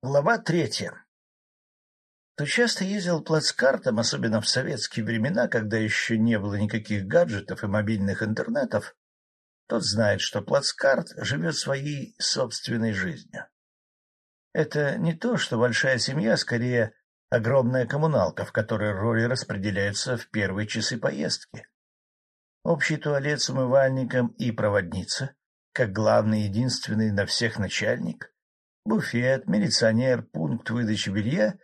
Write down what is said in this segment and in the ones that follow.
Глава третья. Кто часто ездил плацкартом, особенно в советские времена, когда еще не было никаких гаджетов и мобильных интернетов, тот знает, что плацкарт живет своей собственной жизнью. Это не то, что большая семья, скорее огромная коммуналка, в которой роли распределяются в первые часы поездки. Общий туалет с умывальником и проводница, как главный единственный на всех начальник — буфет, милиционер, пункт выдачи белья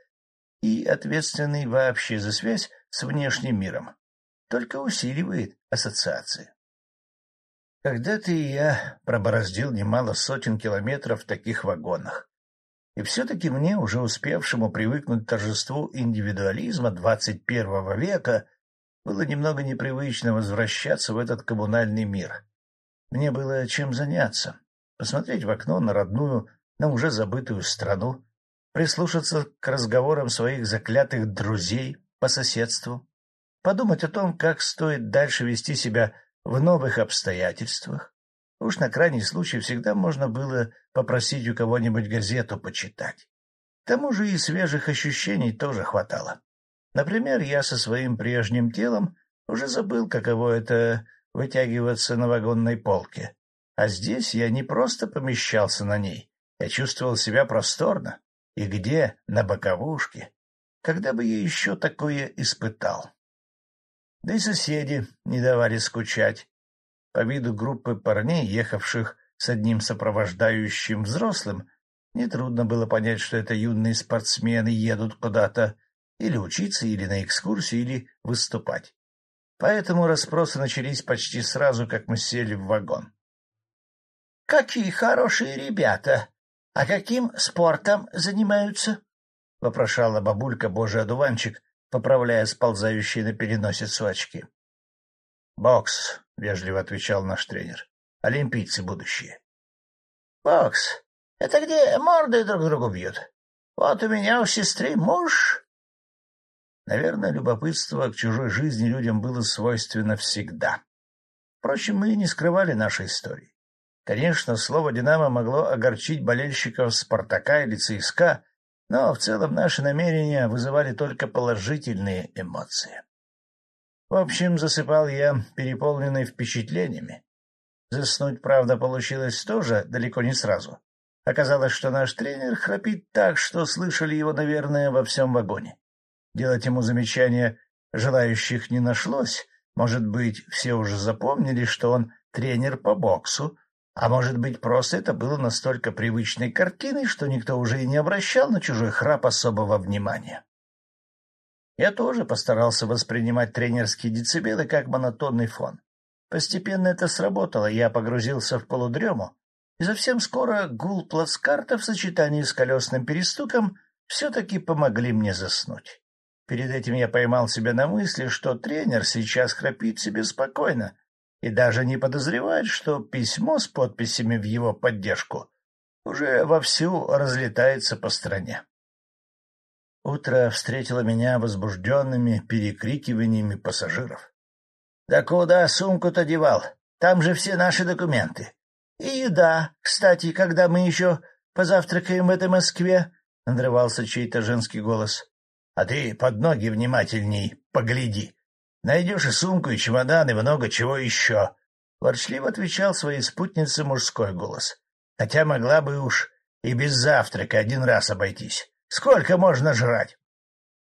и ответственный вообще за связь с внешним миром. Только усиливает ассоциации. Когда-то и я пробороздил немало сотен километров в таких вагонах. И все-таки мне, уже успевшему привыкнуть к торжеству индивидуализма двадцать первого века, было немного непривычно возвращаться в этот коммунальный мир. Мне было чем заняться. Посмотреть в окно на родную на уже забытую страну, прислушаться к разговорам своих заклятых друзей по соседству, подумать о том, как стоит дальше вести себя в новых обстоятельствах. Уж на крайний случай всегда можно было попросить у кого-нибудь газету почитать. К тому же и свежих ощущений тоже хватало. Например, я со своим прежним телом уже забыл, каково это вытягиваться на вагонной полке. А здесь я не просто помещался на ней, я чувствовал себя просторно. И где? На боковушке. Когда бы я еще такое испытал? Да и соседи не давали скучать. По виду группы парней, ехавших с одним сопровождающим взрослым, нетрудно было понять, что это юные спортсмены едут куда-то или учиться, или на экскурсию, или выступать. Поэтому расспросы начались почти сразу, как мы сели в вагон. — Какие хорошие ребята! — А каким спортом занимаются? — вопрошала бабулька Божий одуванчик, поправляя сползающие на переносицу очки. — Бокс, — вежливо отвечал наш тренер. — Олимпийцы будущие. — Бокс. Это где морды друг другу бьют? Вот у меня у сестры муж. Наверное, любопытство к чужой жизни людям было свойственно всегда. Впрочем, мы не скрывали нашей истории. Конечно, слово «Динамо» могло огорчить болельщиков «Спартака» или «ЦСКА», но в целом наши намерения вызывали только положительные эмоции. В общем, засыпал я, переполненный впечатлениями. Заснуть, правда, получилось тоже далеко не сразу. Оказалось, что наш тренер храпит так, что слышали его, наверное, во всем вагоне. Делать ему замечания желающих не нашлось. Может быть, все уже запомнили, что он тренер по боксу, а может быть, просто это было настолько привычной картиной, что никто уже и не обращал на чужой храп особого внимания. Я тоже постарался воспринимать тренерские децибелы как монотонный фон. Постепенно это сработало, я погрузился в полудрему, и совсем скоро гул плацкарта в сочетании с колесным перестуком все-таки помогли мне заснуть. Перед этим я поймал себя на мысли, что тренер сейчас храпит себе спокойно, и даже не подозревает, что письмо с подписями в его поддержку уже вовсю разлетается по стране. Утро встретило меня возбужденными перекрикиваниями пассажиров. — Да куда сумку-то девал? Там же все наши документы. И еда, кстати, когда мы еще позавтракаем в этой Москве, — надрывался чей-то женский голос. — А ты под ноги внимательней погляди, Найдешь и сумку, и чемодан, и много чего еще. Ворчливо отвечал своей спутнице мужской голос. Хотя могла бы уж и без завтрака один раз обойтись. Сколько можно жрать?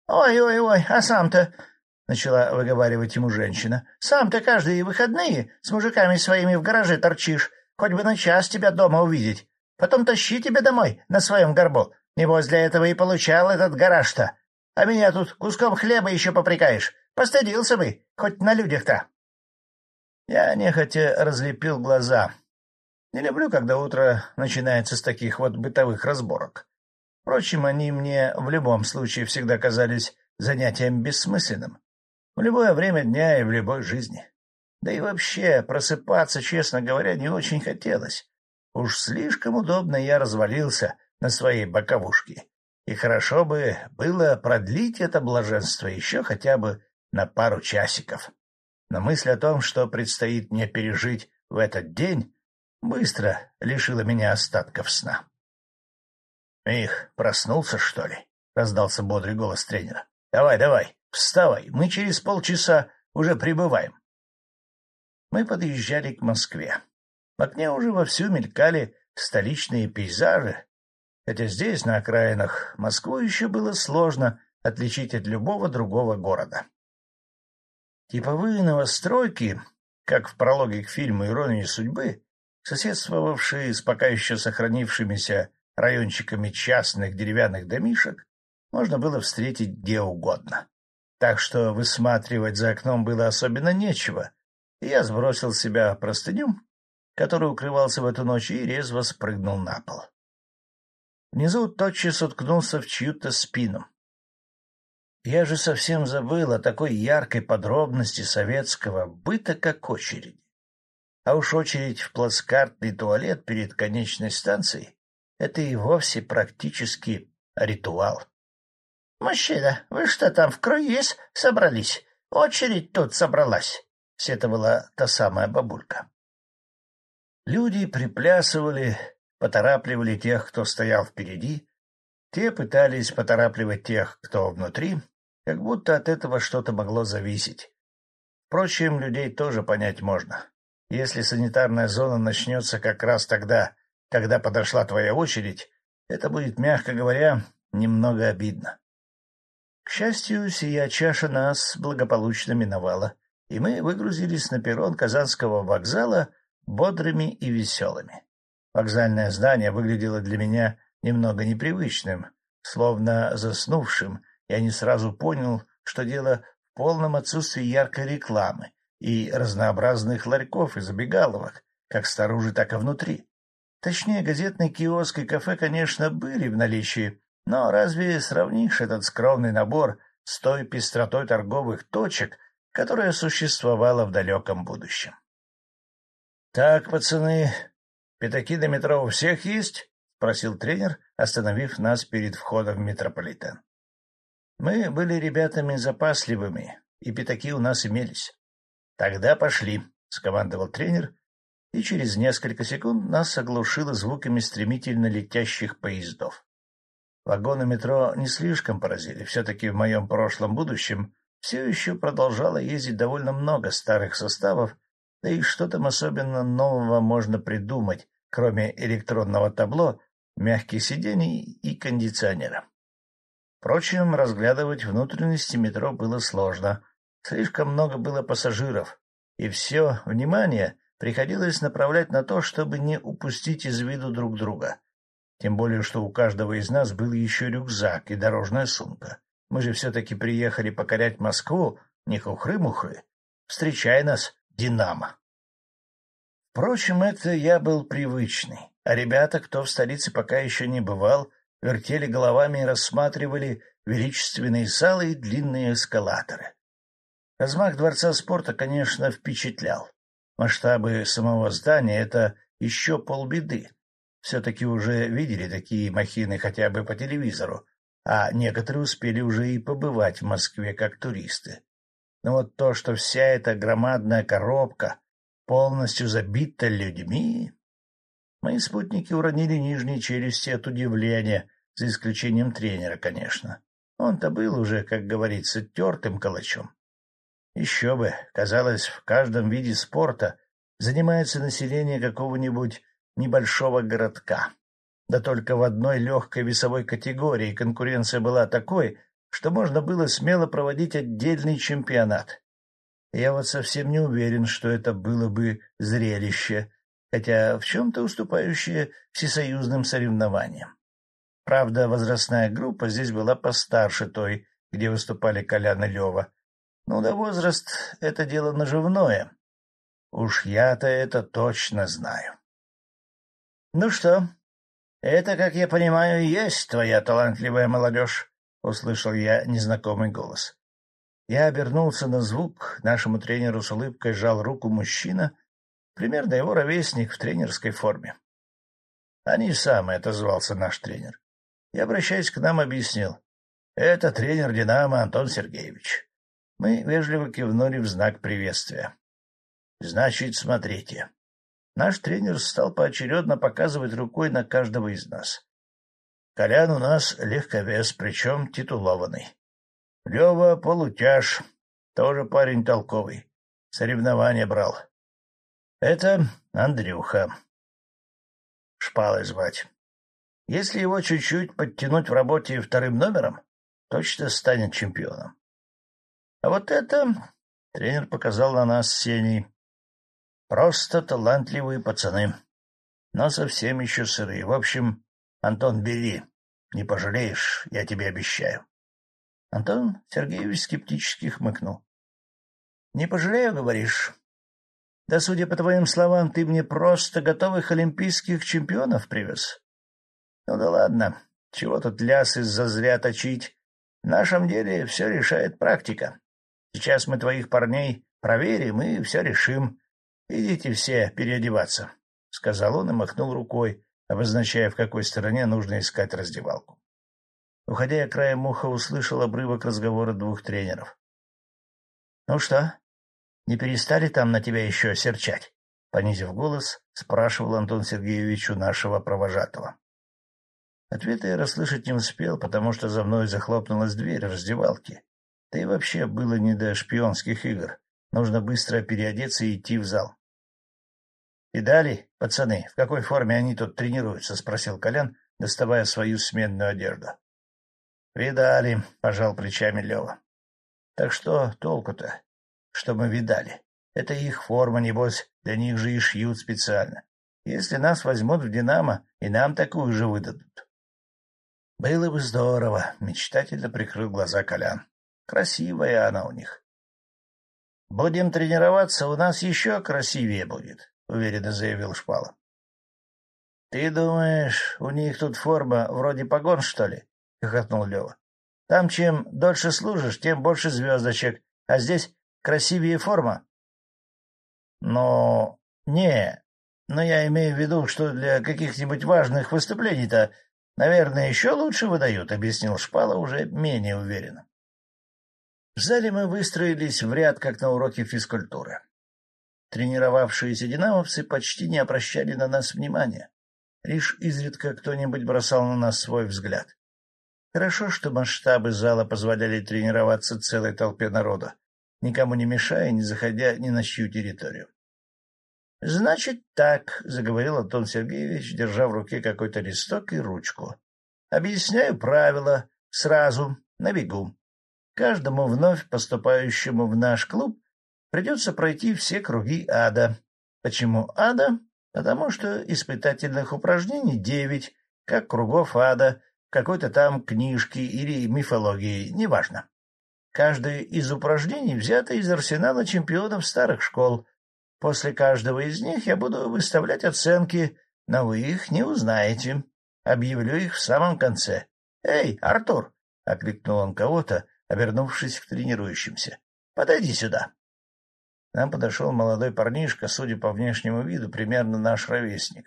«Ой-ой-ой, а сам-то...» — начала выговаривать ему женщина. — Сам-то каждые выходные с мужиками своими в гараже торчишь. Хоть бы на час тебя дома увидеть. Потом тащи тебя домой на своем горбу. Небось, для этого и получал этот гараж-то. А меня тут куском хлеба еще попрекаешь. Постыдился бы, хоть на людях-то. Я нехотя разлепил глаза. Не люблю, когда утро начинается с таких вот бытовых разборок. Впрочем, они мне в любом случае всегда казались занятием бессмысленным. В любое время дня и в любой жизни. Да и вообще, просыпаться, честно говоря, не очень хотелось. Уж слишком удобно я развалился на своей боковушке. И хорошо бы было продлить это блаженство еще хотя бы на пару часиков. Но мысль о том, что предстоит мне пережить в этот день, быстро лишила меня остатков сна. — Их, проснулся, что ли? — раздался бодрый голос тренера. — Давай, давай, вставай, мы через полчаса уже прибываем. Мы подъезжали к Москве. В окне уже вовсю мелькали столичные пейзажи, хотя здесь, на окраинах, Москву еще было сложно отличить от любого другого города. Типовые новостройки, как в прологе к фильму «Ирония судьбы», соседствовавшие с пока еще сохранившимися райончиками частных деревянных домишек, можно было встретить где угодно. Так что высматривать за окном было особенно нечего, и я сбросил себя простыню, который укрывался в эту ночь, и резво спрыгнул на пол. Внизу тотчас уткнулся в чью-то спину. Я же совсем забыл о такой яркой подробности советского быта, как очередь. А уж очередь в плацкартный туалет перед конечной станцией — это и вовсе практически ритуал. — Мужчина, вы что там, в круиз собрались? Очередь тут собралась, — сетовала та самая бабулька. Люди приплясывали, поторапливали тех, кто стоял впереди, те пытались поторапливать тех, кто внутри, как будто от этого что-то могло зависеть. Впрочем, людей тоже понять можно. Если санитарная зона начнется как раз тогда, когда подошла твоя очередь, это будет, мягко говоря, немного обидно. К счастью, сия чаша нас благополучно миновала, и мы выгрузились на перрон Казанского вокзала бодрыми и веселыми. Вокзальное здание выглядело для меня немного непривычным, словно заснувшим, я не сразу понял, что дело в полном отсутствии яркой рекламы и разнообразных ларьков и забегаловок, как снаружи, так и внутри. Точнее, газетный киоск и кафе, конечно, были в наличии, но разве сравнишь этот скромный набор с той пестротой торговых точек, которая существовала в далеком будущем? — Так, пацаны, пятаки до метро у всех есть? — спросил тренер, остановив нас перед входом в метрополитен. Мы были ребятами запасливыми, и пятаки у нас имелись. — Тогда пошли, — скомандовал тренер, и через несколько секунд нас оглушило звуками стремительно летящих поездов. Вагоны метро не слишком поразили, все-таки в моем прошлом будущем все еще продолжало ездить довольно много старых составов, да и что там особенно нового можно придумать, кроме электронного табло, мягких сидений и кондиционера. Впрочем, разглядывать внутренности метро было сложно. Слишком много было пассажиров, и все внимание приходилось направлять на то, чтобы не упустить из виду друг друга. Тем более, что у каждого из нас был еще рюкзак и дорожная сумка. Мы же все-таки приехали покорять Москву, не хухры-мухры. Встречай нас, Динамо. Впрочем, это я был привычный, а ребята, кто в столице пока еще не бывал, вертели головами и рассматривали величественные залы и длинные эскалаторы. Размах Дворца спорта, конечно, впечатлял. Масштабы самого здания — это еще полбеды. Все-таки уже видели такие махины хотя бы по телевизору, а некоторые успели уже и побывать в Москве как туристы. Но вот то, что вся эта громадная коробка полностью забита людьми... Мои спутники уронили нижние челюсти от удивления, за исключением тренера, конечно. Он-то был уже, как говорится, тертым калачом. Еще бы, казалось, в каждом виде спорта занимается население какого-нибудь небольшого городка. Да только в одной легкой весовой категории конкуренция была такой, что можно было смело проводить отдельный чемпионат. Я вот совсем не уверен, что это было бы зрелище, хотя в чем-то уступающее всесоюзным соревнованиям. Правда, возрастная группа здесь была постарше той, где выступали Колян и Лева. Ну да возраст — это дело наживное. Уж я-то это точно знаю. — Ну что, это, как я понимаю, есть твоя талантливая молодежь, — услышал я незнакомый голос. Я обернулся на звук, нашему тренеру с улыбкой жал руку мужчина, примерно его ровесник в тренерской форме. — Они самые, — отозвался наш тренер и, обращаясь к нам, объяснил. — Это тренер «Динамо» Антон Сергеевич. Мы вежливо кивнули в знак приветствия. — Значит, смотрите. Наш тренер стал поочередно показывать рукой на каждого из нас. Колян у нас легковес, причем титулованный. Лева полутяж, тоже парень толковый. Соревнования брал. Это Андрюха. Шпалой звать. Если его чуть-чуть подтянуть в работе вторым номером, точно станет чемпионом. А вот это тренер показал на нас с Сеней. Просто талантливые пацаны, но совсем еще сырые. В общем, Антон, бери, не пожалеешь, я тебе обещаю. Антон Сергеевич скептически хмыкнул. — Не пожалею, говоришь? Да, судя по твоим словам, ты мне просто готовых олимпийских чемпионов привез. Ну да ладно, чего тут ляс из-за зря точить. В нашем деле все решает практика. Сейчас мы твоих парней проверим и все решим. Идите все переодеваться, — сказал он и махнул рукой, обозначая, в какой стороне нужно искать раздевалку. Уходя, я краем уха услышал обрывок разговора двух тренеров. — Ну что, не перестали там на тебя еще серчать? — понизив голос, спрашивал Антон Сергеевич у нашего провожатого. Ответа я расслышать не успел, потому что за мной захлопнулась дверь раздевалки. Да и вообще было не до шпионских игр. Нужно быстро переодеться и идти в зал. — Видали, пацаны, в какой форме они тут тренируются? — спросил Колян, доставая свою сменную одежду. — Видали, — пожал плечами Лева. — Так что толку-то, что мы видали? Это их форма, небось, для них же и шьют специально. Если нас возьмут в «Динамо», и нам такую же выдадут. — Было бы здорово, — мечтательно прикрыл глаза Колян. — Красивая она у них. — Будем тренироваться, у нас еще красивее будет, — уверенно заявил Шпала. — Ты думаешь, у них тут форма вроде погон, что ли? — хохотнул Лева. — Там чем дольше служишь, тем больше звездочек, а здесь красивее форма. — Но... не... Но я имею в виду, что для каких-нибудь важных выступлений-то Наверное, еще лучше выдают, — объяснил Шпала уже менее уверенно. В зале мы выстроились в ряд, как на уроке физкультуры. Тренировавшиеся динамовцы почти не обращали на нас внимания. Лишь изредка кто-нибудь бросал на нас свой взгляд. Хорошо, что масштабы зала позволяли тренироваться целой толпе народа, никому не мешая, не заходя ни на чью территорию. — Значит так, — заговорил Антон Сергеевич, держа в руке какой-то листок и ручку. — Объясняю правила сразу, на бегу. Каждому вновь поступающему в наш клуб придется пройти все круги ада. Почему ада? Потому что испытательных упражнений девять, как кругов ада, какой-то там книжки или мифологии, неважно. Каждое из упражнений взято из арсенала чемпионов старых школ — После каждого из них я буду выставлять оценки, но вы их не узнаете. Объявлю их в самом конце. «Эй, Артур!» — окликнул он кого-то, обернувшись к тренирующимся. «Подойди сюда». Нам подошел молодой парнишка, судя по внешнему виду, примерно наш ровесник.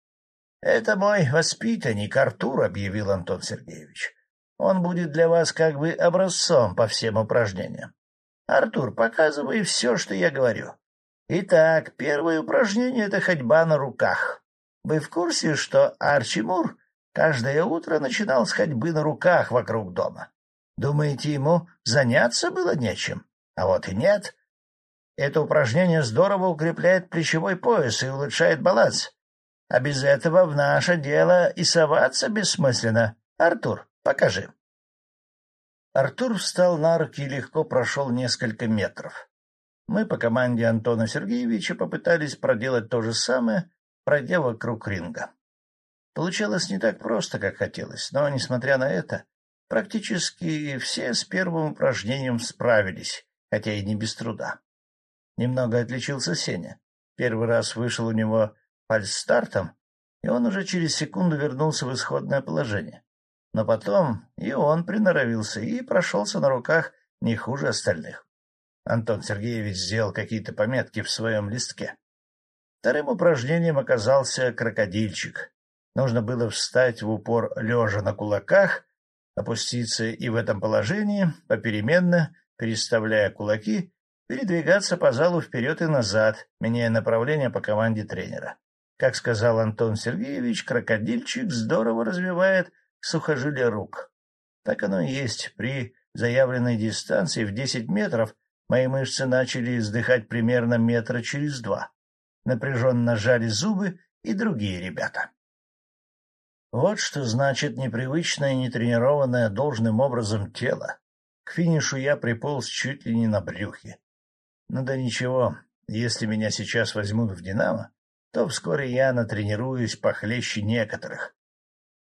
— Это мой воспитанник Артур, — объявил Антон Сергеевич. — Он будет для вас как бы образцом по всем упражнениям. Артур, показывай все, что я говорю. Итак, первое упражнение — это ходьба на руках. Вы в курсе, что Арчи Мур каждое утро начинал с ходьбы на руках вокруг дома? Думаете, ему заняться было нечем? А вот и нет. Это упражнение здорово укрепляет плечевой пояс и улучшает баланс. А без этого в наше дело и соваться бессмысленно. Артур, покажи. Артур встал на руки и легко прошел несколько метров. Мы по команде Антона Сергеевича попытались проделать то же самое, пройдя вокруг ринга. Получалось не так просто, как хотелось, но, несмотря на это, практически все с первым упражнением справились, хотя и не без труда. Немного отличился Сеня. Первый раз вышел у него фальстартом, и он уже через секунду вернулся в исходное положение. Но потом и он приноровился и прошелся на руках не хуже остальных. Антон Сергеевич сделал какие-то пометки в своем листке. Вторым упражнением оказался крокодильчик. Нужно было встать в упор лежа на кулаках, опуститься и в этом положении, попеременно, переставляя кулаки, передвигаться по залу вперед и назад, меняя направление по команде тренера. Как сказал Антон Сергеевич, крокодильчик здорово развивает сухожилия рук. Так оно и есть. При заявленной дистанции в десять метров мои мышцы начали издыхать примерно метра через два. Напряженно жали зубы и другие ребята. Вот что значит непривычное и нетренированное должным образом тело. К финишу я приполз чуть ли не на брюхе. Ну да ничего, если меня сейчас возьмут в «Динамо», то вскоре я натренируюсь похлеще некоторых.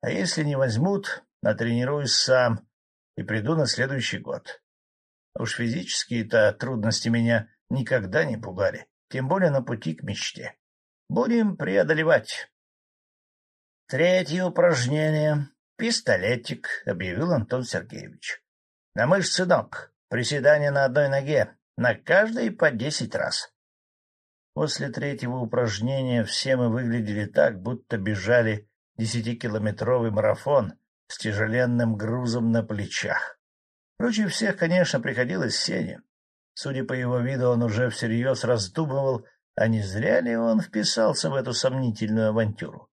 А если не возьмут, натренируюсь сам и приду на следующий год. Уж физические-то трудности меня никогда не пугали, тем более на пути к мечте. Будем преодолевать. Третье упражнение — пистолетик, — объявил Антон Сергеевич. На мышцы ног, приседания на одной ноге, на каждой по десять раз. После третьего упражнения все мы выглядели так, будто бежали десятикилометровый марафон с тяжеленным грузом на плечах. Круче всех, конечно, приходилось Сене. Судя по его виду, он уже всерьез раздумывал, а не зря ли он вписался в эту сомнительную авантюру.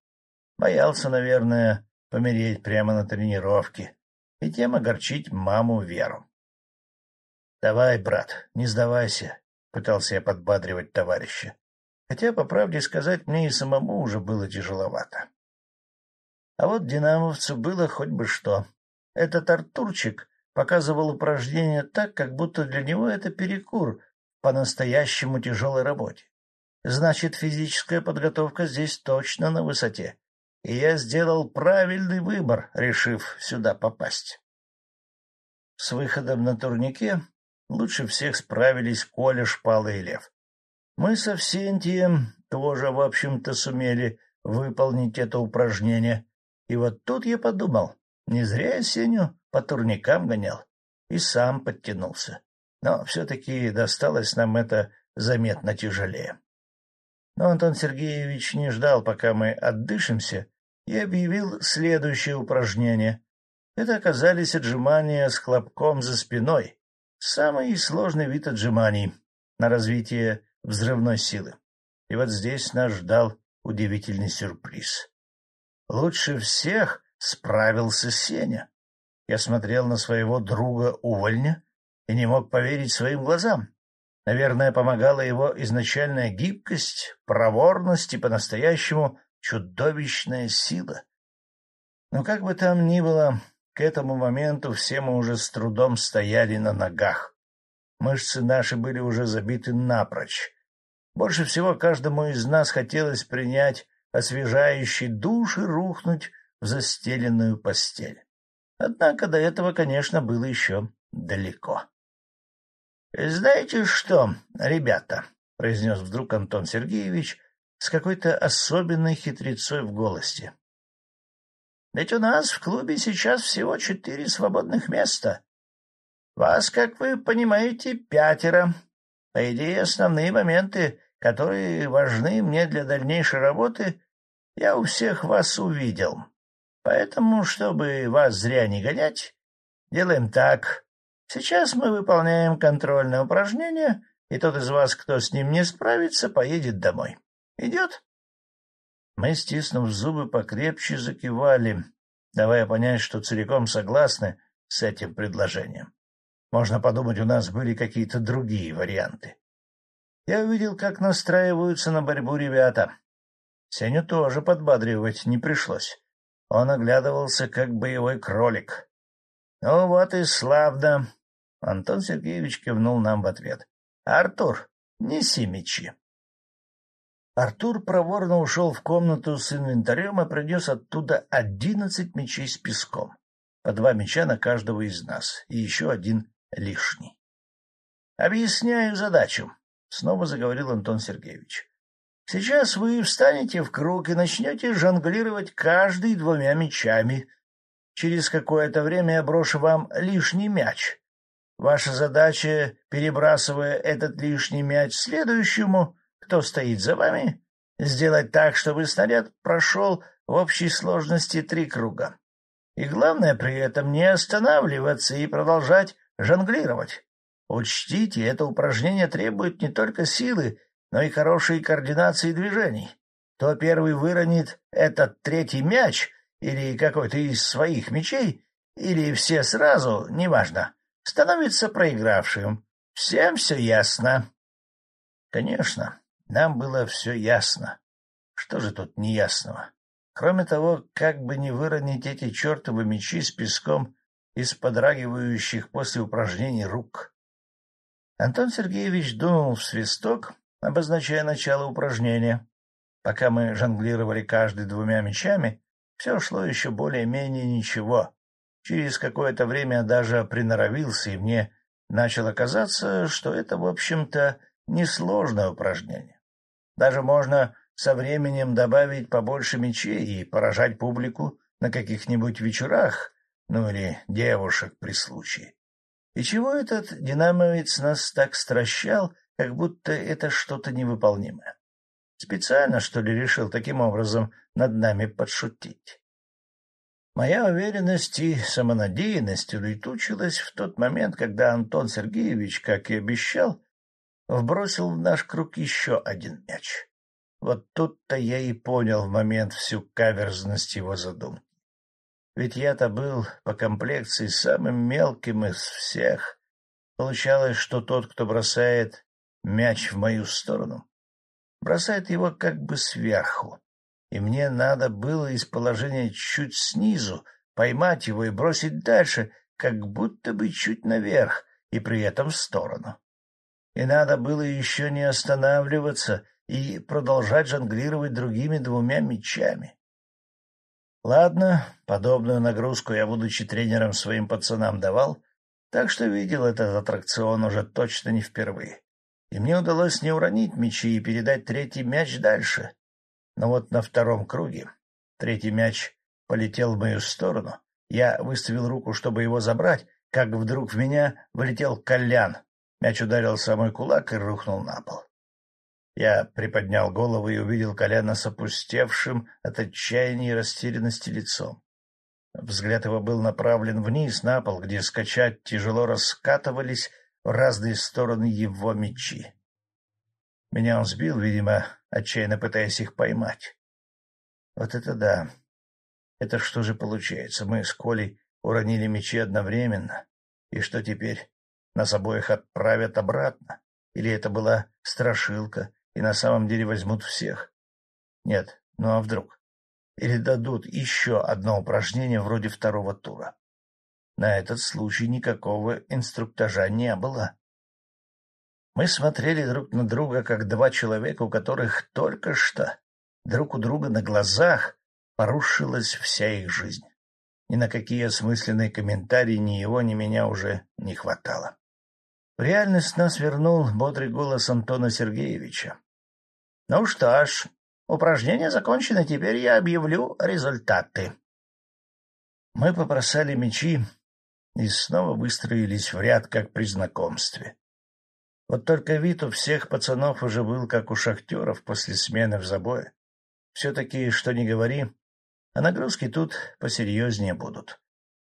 Боялся, наверное, помереть прямо на тренировке и тем огорчить маму Веру. — Давай, брат, не сдавайся, — пытался я подбадривать товарища. Хотя, по правде сказать, мне и самому уже было тяжеловато. А вот динамовцу было хоть бы что. Этот Артурчик показывал упражнения так, как будто для него это перекур по-настоящему тяжелой работе. Значит, физическая подготовка здесь точно на высоте. И я сделал правильный выбор, решив сюда попасть. С выходом на турнике лучше всех справились Коля, Шпала и Лев. Мы со Всентием тоже, в общем-то, сумели выполнить это упражнение. И вот тут я подумал, не зря я Сеню по турникам гонял и сам подтянулся. Но все-таки досталось нам это заметно тяжелее. Но Антон Сергеевич не ждал, пока мы отдышимся, и объявил следующее упражнение. Это оказались отжимания с хлопком за спиной, Самый сложный вид отжиманий на развитие взрывной силы. И вот здесь нас ждал удивительный сюрприз. Лучше всех справился Сеня. Я смотрел на своего друга-увольня и не мог поверить своим глазам. Наверное, помогала его изначальная гибкость, проворность и по-настоящему чудовищная сила. Но как бы там ни было, к этому моменту все мы уже с трудом стояли на ногах. Мышцы наши были уже забиты напрочь. Больше всего каждому из нас хотелось принять освежающий душ и рухнуть застеленную постель. Однако до этого, конечно, было еще далеко. — Знаете что, ребята, — произнес вдруг Антон Сергеевич с какой-то особенной хитрецой в голосе. Ведь у нас в клубе сейчас всего четыре свободных места. Вас, как вы понимаете, пятеро. По идее, основные моменты, которые важны мне для дальнейшей работы, я у всех вас увидел. Поэтому, чтобы вас зря не гонять, делаем так. Сейчас мы выполняем контрольное упражнение, и тот из вас, кто с ним не справится, поедет домой. Идет? Мы, стиснув зубы, покрепче закивали, давая понять, что целиком согласны с этим предложением. Можно подумать, у нас были какие-то другие варианты. Я увидел, как настраиваются на борьбу ребята. Сеню тоже подбадривать не пришлось. Он оглядывался, как боевой кролик. — Ну вот и славно. Антон Сергеевич кивнул нам в ответ. — Артур, неси мечи. Артур проворно ушел в комнату с инвентарем и принес оттуда одиннадцать мечей с песком, по два меча на каждого из нас и еще один лишний. — Объясняю задачу, — снова заговорил Антон Сергеевич. — Сейчас вы встанете в круг и начнете жонглировать каждый двумя мечами. Через какое-то время я брошу вам лишний мяч. Ваша задача, перебрасывая этот лишний мяч следующему, кто стоит за вами, сделать так, чтобы снаряд прошел в общей сложности три круга. И главное при этом не останавливаться и продолжать жонглировать. Учтите, это упражнение требует не только силы, но и хорошей координации движений. Кто первый выронит этот третий мяч или какой-то из своих мечей, или все сразу, неважно, становится проигравшим. Всем все ясно. Конечно, нам было все ясно. Что же тут неясного? Кроме того, как бы не выронить эти чертовы мечи с песком из подрагивающих после упражнений рук. Антон Сергеевич дунул в свисток, обозначая начало упражнения. Пока мы жонглировали каждый двумя мечами, все шло еще более-менее ничего. Через какое-то время даже приноровился, и мне начало казаться, что это, в общем-то, несложное упражнение. Даже можно со временем добавить побольше мечей и поражать публику на каких-нибудь вечерах, ну или девушек при случае. И чего этот динамовец нас так стращал, как будто это что-то невыполнимое? Специально, что ли, решил таким образом над нами подшутить? Моя уверенность и самонадеянность улетучилась в тот момент, когда Антон Сергеевич, как и обещал, вбросил в наш круг еще один мяч. Вот тут-то я и понял в момент всю каверзность его задумки. Ведь я-то был по комплекции самым мелким из всех. Получалось, что тот, кто бросает мяч в мою сторону, бросает его как бы сверху, и мне надо было из положения чуть снизу поймать его и бросить дальше, как будто бы чуть наверх, и при этом в сторону. И надо было еще не останавливаться и продолжать жонглировать другими двумя мячами. Ладно, подобную нагрузку я, будучи тренером, своим пацанам давал, так что видел этот аттракцион уже точно не впервые. И мне удалось не уронить мячи и передать третий мяч дальше. Но вот на втором круге третий мяч полетел в мою сторону. Я выставил руку, чтобы его забрать, как вдруг в меня вылетел Колян. Мяч ударился о мой кулак и рухнул на пол. Я приподнял голову и увидел Коляна с опустевшим от отчаяния и растерянности лицом. Взгляд его был направлен вниз, на пол, где скачать тяжело раскатывались в разные стороны его мечи. Меня он сбил, видимо, отчаянно пытаясь их поймать. Вот это да! Это что же получается? Мы с Колей уронили мечи одновременно. И что теперь? Нас обоих отправят обратно? Или это была страшилка, и на самом деле возьмут всех. Нет, ну а вдруг? Или дадут еще одно упражнение вроде второго тура. На этот случай никакого инструктажа не было. Мы смотрели друг на друга, как два человека, у которых только что друг у друга на глазах порушилась вся их жизнь. Ни на какие осмысленные комментарии ни его, ни меня уже не хватало. В реальность нас вернул бодрый голос Антона Сергеевича. Ну что ж, упражнение закончено, теперь я объявлю результаты. Мы побросали мечи и снова выстроились в ряд, как при знакомстве. Вот только вид у всех пацанов уже был, как у шахтеров после смены в забое. Все-таки, что не говори, а нагрузки тут посерьезнее будут.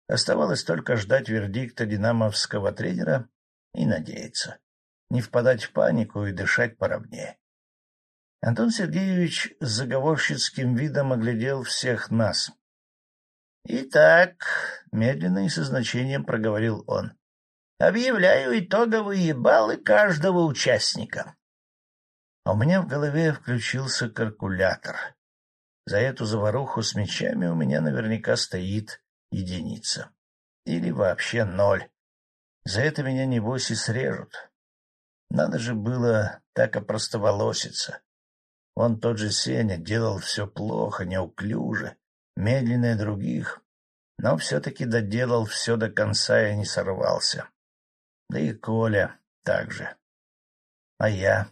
Оставалось только ждать вердикта динамовского тренера и надеяться. Не впадать в панику и дышать поровнее. Антон Сергеевич с заговорщицким видом оглядел всех нас. — Итак, — медленно и со значением проговорил он, — объявляю итоговые баллы каждого участника. А у меня в голове включился калькулятор. За эту заваруху с мечами у меня наверняка стоит единица. Или вообще ноль. За это меня, небось, и срежут. Надо же было так опростоволоситься. Он тот же Сеня делал все плохо, неуклюже, медленнее других, но все-таки доделал все до конца и не сорвался. Да и Коля также. А я?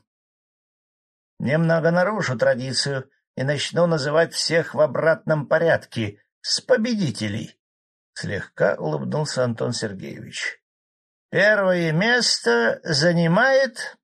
Немного нарушу традицию и начну называть всех в обратном порядке, с победителей. Слегка улыбнулся Антон Сергеевич. Первое место занимает